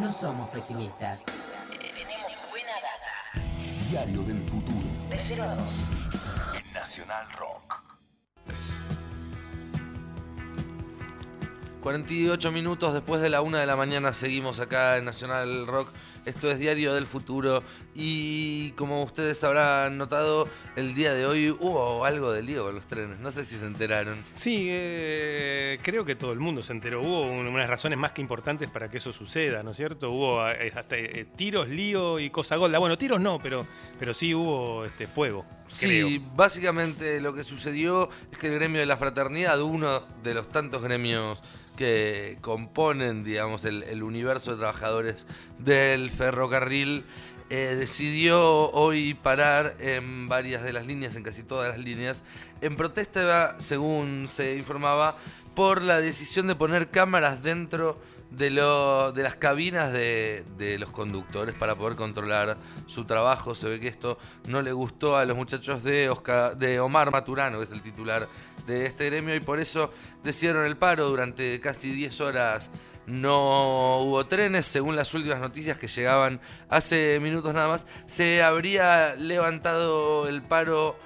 No somos pesimistas. Tenemos buena data. Diario del futuro. En Nacional Rock. 48 minutos después de la una de la mañana seguimos acá en Nacional Rock. Esto es Diario del Futuro y como ustedes habrán notado, el día de hoy hubo algo de lío con los trenes. No sé si se enteraron. Sí, eh, creo que todo el mundo se enteró. Hubo un- unas razones más que importantes para que eso suceda, ¿no es cierto? Hubo eh, hasta eh, tiros, lío y cosa golda. Bueno, tiros no, pero, pero sí hubo este, fuego. Sí, creo. básicamente lo que sucedió es que el gremio de la fraternidad, uno de los tantos gremios que componen, digamos, el, el universo de trabajadores del ferrocarril, eh, decidió hoy parar en varias de las líneas, en casi todas las líneas, en protesta, según se informaba, por la decisión de poner cámaras dentro de, lo- de las cabinas de, de los conductores para poder controlar su trabajo. Se ve que esto no le gustó a los muchachos de, Oscar- de Omar Maturano, que es el titular de este gremio, y por eso decidieron el paro durante casi 10 horas. No hubo trenes, según las últimas noticias que llegaban hace minutos nada más. Se habría levantado el paro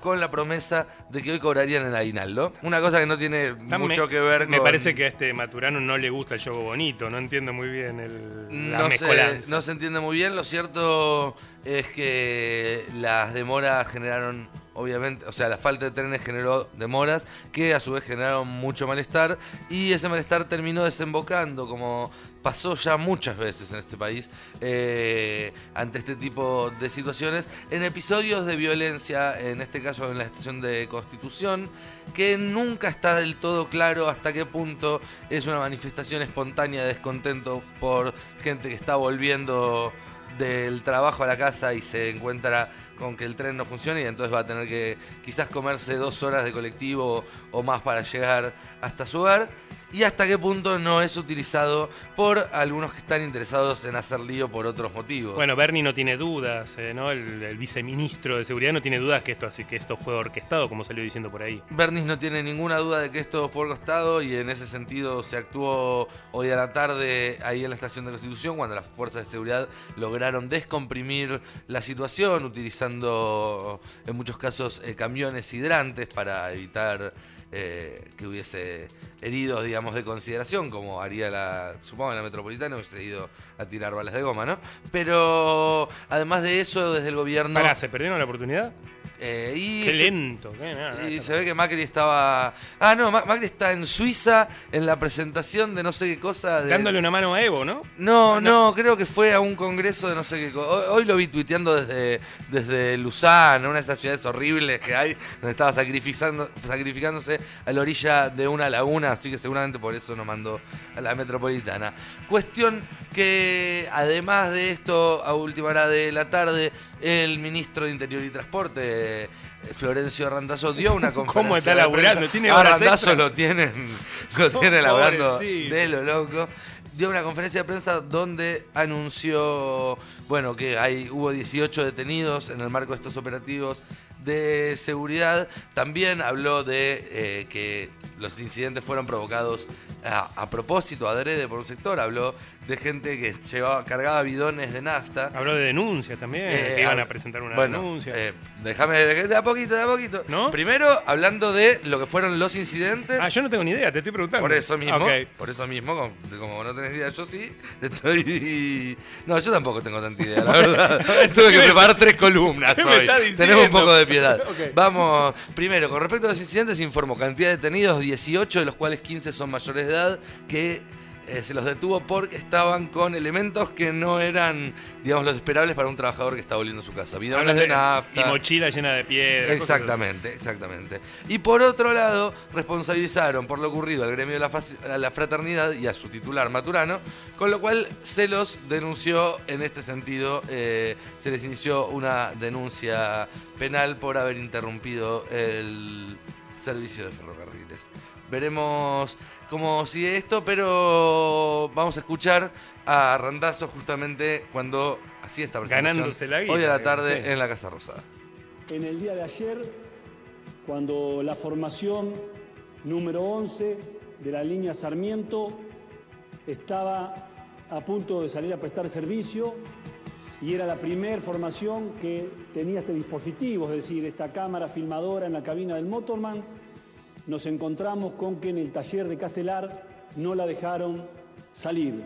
con la promesa de que hoy cobrarían el aguinaldo. Una cosa que no tiene mucho me- que ver con... Me parece que a este Maturano no le gusta el juego bonito. No entiendo muy bien el, la no se, no se entiende muy bien. Lo cierto es que las demoras generaron, obviamente, o sea, la falta de trenes generó demoras que a su vez generaron mucho malestar y ese malestar terminó desembocando, como pasó ya muchas veces en este país, eh, ante este tipo de situaciones, en episodios de violencia, en este caso en la estación de Constitución, que nunca está del todo claro hasta qué punto es una manifestación espontánea de descontento por gente que está volviendo del trabajo a la casa y se encuentra con que el tren no funciona y entonces va a tener que quizás comerse dos horas de colectivo o más para llegar hasta su hogar y hasta qué punto no es utilizado por algunos que están interesados en hacer lío por otros motivos. Bueno, Bernie no tiene dudas, eh, ¿no? El, el viceministro de seguridad no tiene dudas que esto así que esto fue orquestado, como salió diciendo por ahí. Bernis no tiene ninguna duda de que esto fue orquestado y en ese sentido se actuó hoy a la tarde ahí en la estación de Constitución cuando las fuerzas de seguridad lograron descomprimir la situación utilizando en muchos casos eh, camiones hidrantes para evitar eh, que hubiese heridos, digamos, de consideración, como haría la, supongo, la metropolitana, hubiese ido a tirar balas de goma, ¿no? Pero además de eso, desde el gobierno... Pará, ¿se perdieron la oportunidad? Eh, y Qué lento. qué nada, y eso- se ve que Macri estaba. Ah, no, Ma- Macri está en Suiza en la presentación de no sé qué cosa. De... Dándole una mano a Evo, ¿no? No, no, creo que fue a un congreso de no sé qué cosa. Hoy, lo vi tuiteando desde, desde Luzán, una de esas ciudades horribles que hay, donde estaba sacrificando, sacrificándose a la orilla de una laguna, así que seguramente por eso no mandó a la metropolitana. Cuestión que, además de esto, a última hora de la tarde, el ministro de Interior y Transporte, eh, Florencio Randazzo, dio una conferencia. ¿Cómo está de laburando? prensa. ¿Tiene Ah, Randazzo lo tienen, lo tiene laburando de lo loco. Dio una conferencia de prensa donde anunció, bueno, que hay, hubo 18 detenidos en el marco de estos operativos de seguridad. También habló de eh, que los incidentes fueron provocados a, a propósito, adrede por un sector. Habló de gente que llevaba, cargaba bidones de nafta. Habló de denuncias también, Eh, que iban a presentar una bueno, denuncia. eh, déjame de, de a poquito, de a poquito. ¿No? Primero, hablando de lo que fueron los incidentes. ah, yo no tengo ni idea, te estoy preguntando. Por eso mismo, por eso mismo, como, como no tenés idea, yo sí, estoy... No, yo tampoco tengo tanta idea, la verdad. Tuve que preparar tres columnas ¿Qué me hoy. Tenemos un poco de Vamos, primero, con respecto a los incidentes, informó cantidad de detenidos, 18, de los cuales 15 son mayores de edad, que eh, se los detuvo porque estaban con elementos que no eran, digamos, los esperables para un trabajador que está volviendo a su casa. Bidones de de- nafta. Y mochila llena de así. Exactamente, exactamente. Y por otro lado, responsabilizaron por lo ocurrido al gremio de la fraternidad y a su titular Maturano, con lo cual se los denunció en este sentido, eh, se les inició una denuncia penal por haber interrumpido el servicio de ferrocarriles. Veremos cómo sigue esto, pero vamos a escuchar a Randazo justamente cuando hacía esta presentación Ganándose la guita, hoy a la tarde sí. en la Casa Rosada. En el día de ayer, cuando la formación número 11 de la línea Sarmiento estaba a punto de salir a prestar servicio y era la primera formación que tenía este dispositivo, es decir, esta cámara filmadora en la cabina del Motorman. Nos encontramos con que en el taller de Castelar no la dejaron salir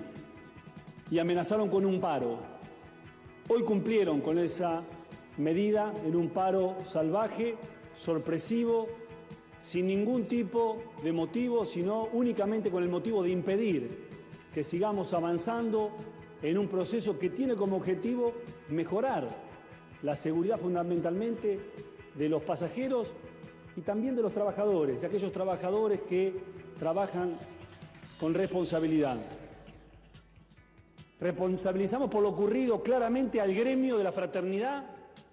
y amenazaron con un paro. Hoy cumplieron con esa medida en un paro salvaje, sorpresivo, sin ningún tipo de motivo, sino únicamente con el motivo de impedir que sigamos avanzando en un proceso que tiene como objetivo mejorar la seguridad fundamentalmente de los pasajeros y también de los trabajadores, de aquellos trabajadores que trabajan con responsabilidad. Responsabilizamos por lo ocurrido claramente al gremio de la fraternidad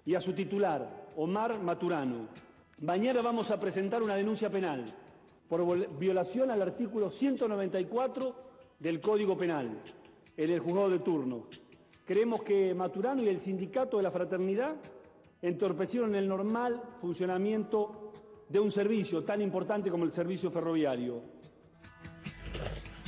y a su titular, Omar Maturano. Mañana vamos a presentar una denuncia penal por violación al artículo 194 del Código Penal en el juzgado de turno. Creemos que Maturano y el sindicato de la fraternidad entorpecieron el normal funcionamiento de un servicio tan importante como el servicio ferroviario.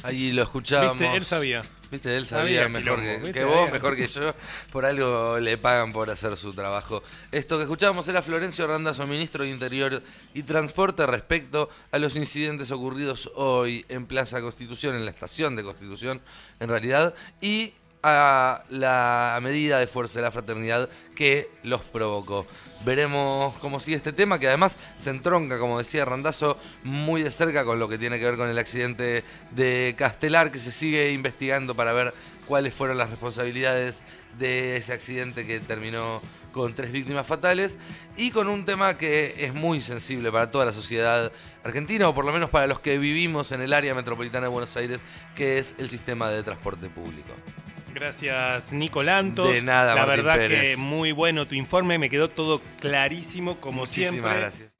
Ahí lo escuchábamos. Viste, él sabía. Viste, él sabía, Sabía mejor quilombo, que, que vos, mejor que yo. Por algo le pagan por hacer su trabajo. Esto que escuchábamos era Florencio Randazzo, ministro de Interior y Transporte, respecto a los incidentes ocurridos hoy en Plaza Constitución, en la estación de Constitución, en realidad, y a la medida de fuerza de la fraternidad que los provocó. Veremos cómo sigue este tema, que además se entronca, como decía Randazo, muy de cerca con lo que tiene que ver con el accidente de Castelar, que se sigue investigando para ver cuáles fueron las responsabilidades de ese accidente que terminó con tres víctimas fatales, y con un tema que es muy sensible para toda la sociedad argentina, o por lo menos para los que vivimos en el área metropolitana de Buenos Aires, que es el sistema de transporte público. Gracias, Nicolantos. De nada, La Martín verdad Pérez. que muy bueno tu informe, me quedó todo clarísimo como Muchísimas siempre. gracias.